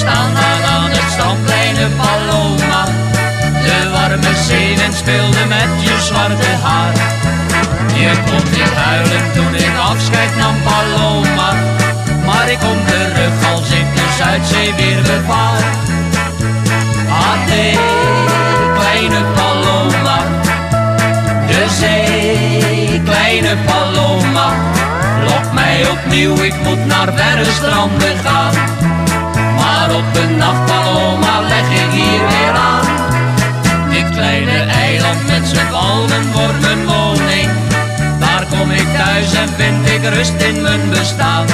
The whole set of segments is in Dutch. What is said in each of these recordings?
staan aan het strandplein paloma. De warme zeven speelde met je zwarte haar. Je kon niet huilen toen ik afscheid nam, paloma. Maar ik kom terug als ik de Zuidzee weer bevaar. Ade, kleine paloma. De zee, kleine paloma. Lok mij opnieuw, ik moet naar verre stranden gaan. Maar op een nacht Paloma leg ik hier weer aan. Dit kleine eiland met zijn palmen wordt mijn woning. Daar kom ik thuis en vind ik rust in mijn bestaan.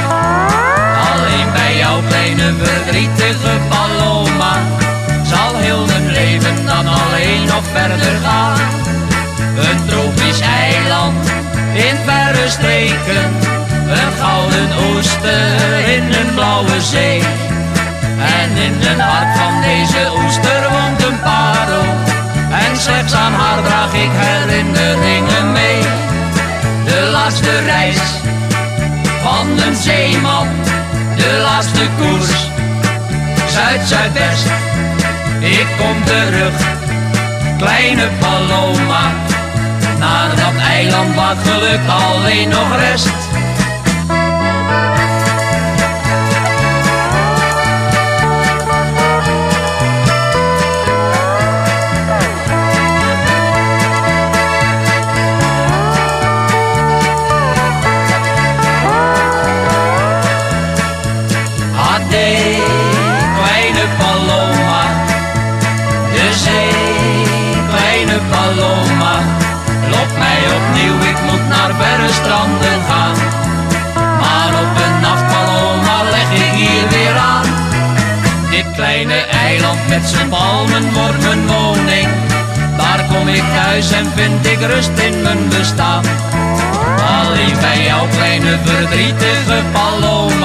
Alleen bij jouw kleine verdrietige Paloma zal heel mijn leven dan alleen nog verder gaan. Een tropisch eiland in verre streken, een gouden ooster in een blauwe zee. Slechts aan haar draag ik herinneringen mee. De laatste reis van een zeeman, de laatste koers, Zuid-Zuidwest. Ik kom terug, kleine Paloma, naar dat eiland waar geluk alleen nog rest. Paloma. Lok mij opnieuw, ik moet naar verre stranden gaan. Maar op een nacht Paloma leg ik hier weer aan. Dit kleine eiland met zijn palmen wordt mijn woning. Daar kom ik thuis en vind ik rust in mijn bestaan. Alleen bij jouw kleine verdrietige Paloma